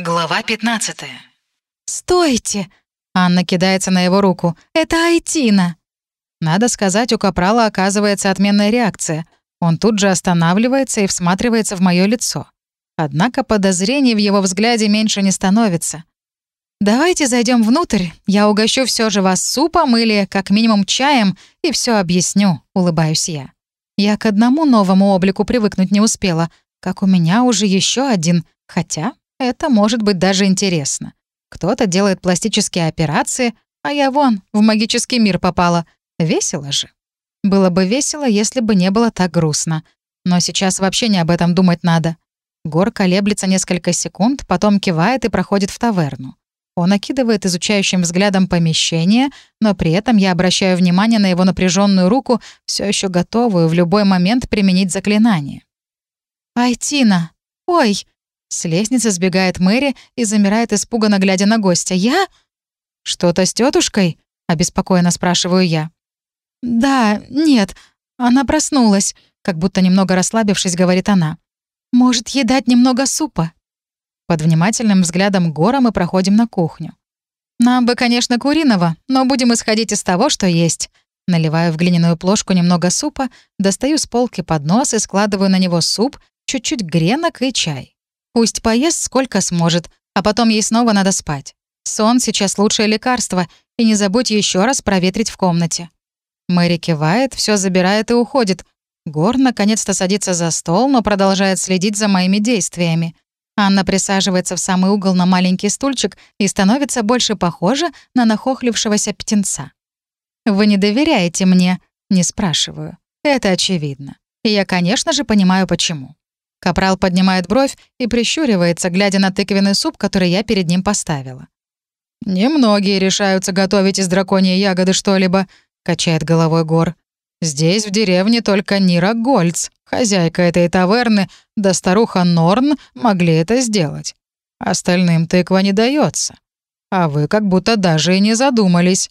Глава 15. «Стойте!» Анна кидается на его руку. «Это Айтина!» Надо сказать, у Капрала оказывается отменная реакция. Он тут же останавливается и всматривается в мое лицо. Однако подозрений в его взгляде меньше не становится. «Давайте зайдем внутрь, я угощу все же вас супом или, как минимум, чаем, и все объясню», — улыбаюсь я. Я к одному новому облику привыкнуть не успела, как у меня уже еще один, хотя это может быть даже интересно. Кто-то делает пластические операции, а я вон, в магический мир попала. Весело же. Было бы весело, если бы не было так грустно. Но сейчас вообще не об этом думать надо. Гор колеблется несколько секунд, потом кивает и проходит в таверну. Он окидывает изучающим взглядом помещение, но при этом я обращаю внимание на его напряженную руку, все еще готовую в любой момент применить заклинание. «Айтина! Ой!» С лестницы сбегает Мэри и замирает испуганно, глядя на гостя. «Я?» «Что-то с тетушкой? обеспокоенно спрашиваю я. «Да, нет, она проснулась», — как будто немного расслабившись, говорит она. «Может, ей дать немного супа?» Под внимательным взглядом Гора мы проходим на кухню. «Нам бы, конечно, куриного, но будем исходить из того, что есть». Наливаю в глиняную плошку немного супа, достаю с полки поднос и складываю на него суп, чуть-чуть гренок и чай. Пусть поест сколько сможет, а потом ей снова надо спать. Сон сейчас лучшее лекарство, и не забудь еще раз проветрить в комнате. Мэри кивает, все забирает и уходит. Гор наконец-то садится за стол, но продолжает следить за моими действиями. Анна присаживается в самый угол на маленький стульчик и становится больше похожа на нахохлившегося птенца. «Вы не доверяете мне?» — не спрашиваю. Это очевидно. И я, конечно же, понимаю, почему. Капрал поднимает бровь и прищуривается, глядя на тыквенный суп, который я перед ним поставила. «Немногие решаются готовить из драконьей ягоды что-либо», — качает головой Гор. «Здесь, в деревне, только Нира Гольц, хозяйка этой таверны, да старуха Норн могли это сделать. Остальным тыква не дается. А вы как будто даже и не задумались».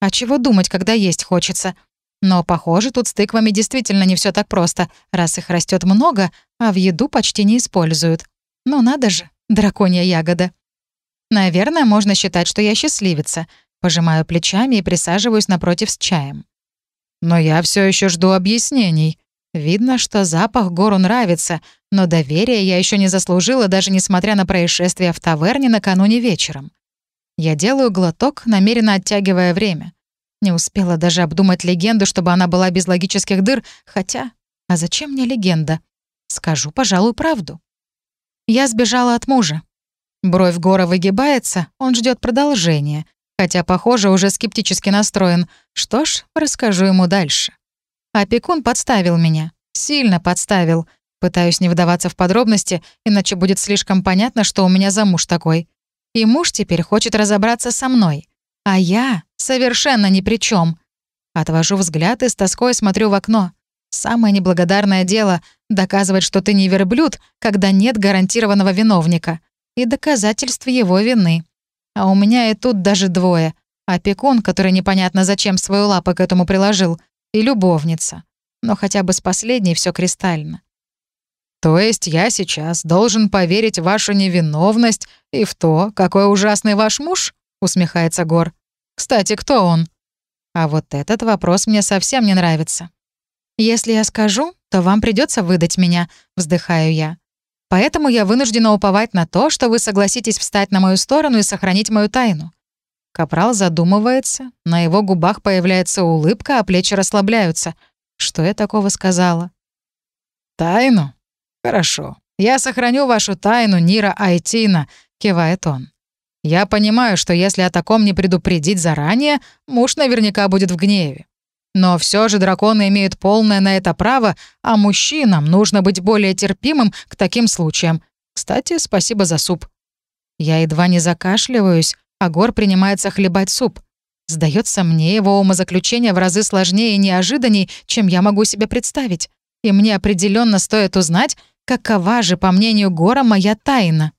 «А чего думать, когда есть хочется?» Но, похоже, тут с тыквами действительно не все так просто, раз их растет много, а в еду почти не используют. Ну надо же, драконья ягода. Наверное, можно считать, что я счастливица. Пожимаю плечами и присаживаюсь напротив с чаем. Но я все еще жду объяснений. Видно, что запах гору нравится, но доверия я еще не заслужила, даже несмотря на происшествие в таверне накануне вечером. Я делаю глоток, намеренно оттягивая время. Не успела даже обдумать легенду, чтобы она была без логических дыр, хотя... А зачем мне легенда? Скажу, пожалуй, правду. Я сбежала от мужа. Бровь Гора выгибается, он ждет продолжения, хотя, похоже, уже скептически настроен. Что ж, расскажу ему дальше. Опекун подставил меня. Сильно подставил. Пытаюсь не вдаваться в подробности, иначе будет слишком понятно, что у меня за муж такой. И муж теперь хочет разобраться со мной. А я совершенно ни при чем. Отвожу взгляд и с тоской смотрю в окно. Самое неблагодарное дело — доказывать, что ты не верблюд, когда нет гарантированного виновника. И доказательств его вины. А у меня и тут даже двое. Опекун, который непонятно зачем свою лапу к этому приложил, и любовница. Но хотя бы с последней все кристально. То есть я сейчас должен поверить в вашу невиновность и в то, какой ужасный ваш муж? усмехается Гор. Кстати, кто он? А вот этот вопрос мне совсем не нравится. Если я скажу, то вам придется выдать меня, вздыхаю я. Поэтому я вынуждена уповать на то, что вы согласитесь встать на мою сторону и сохранить мою тайну. Капрал задумывается, на его губах появляется улыбка, а плечи расслабляются. Что я такого сказала? «Тайну? Хорошо. Я сохраню вашу тайну, Нира Айтина», — кивает он. Я понимаю, что если о таком не предупредить заранее, муж наверняка будет в гневе. Но все же драконы имеют полное на это право, а мужчинам нужно быть более терпимым к таким случаям. Кстати, спасибо за суп. Я едва не закашливаюсь, а Гор принимается хлебать суп. Сдается мне его умозаключение в разы сложнее и неожиданней, чем я могу себе представить. И мне определенно стоит узнать, какова же, по мнению Гора, моя тайна.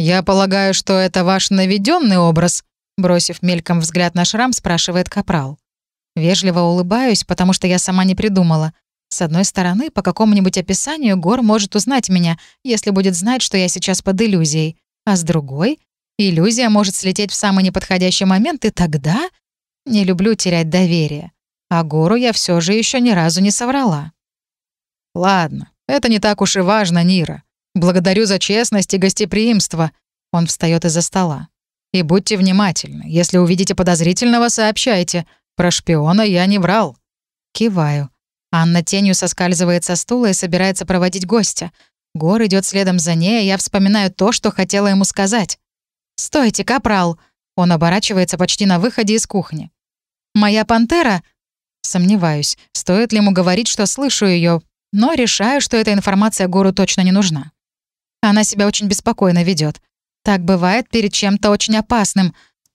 «Я полагаю, что это ваш наведенный образ?» Бросив мельком взгляд на шрам, спрашивает Капрал. Вежливо улыбаюсь, потому что я сама не придумала. С одной стороны, по какому-нибудь описанию Гор может узнать меня, если будет знать, что я сейчас под иллюзией. а с другой иллюзия может слететь в самый неподходящий момент, и тогда не люблю терять доверие. А гору я все же еще ни разу не соврала. Ладно, это не так уж и важно, Нира. Благодарю за честность и гостеприимство. Он встает из-за стола. И будьте внимательны. Если увидите подозрительного, сообщайте. Про шпиона я не врал. Киваю. Анна тенью соскальзывает со стула и собирается проводить гостя. Гор идет следом за ней, а я вспоминаю то, что хотела ему сказать. «Стойте, капрал!» Он оборачивается почти на выходе из кухни. «Моя пантера?» Сомневаюсь, стоит ли ему говорить, что слышу ее, но решаю, что эта информация Гору точно не нужна. Она себя очень беспокойно ведет. Так бывает перед чем-то очень опасным.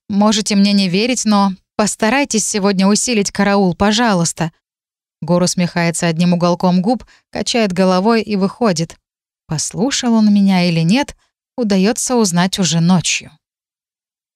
Можете мне не верить, но постарайтесь сегодня усилить караул, пожалуйста. Гор усмехается одним уголком губ, качает головой и выходит. Послушал он меня или нет, удается узнать уже ночью.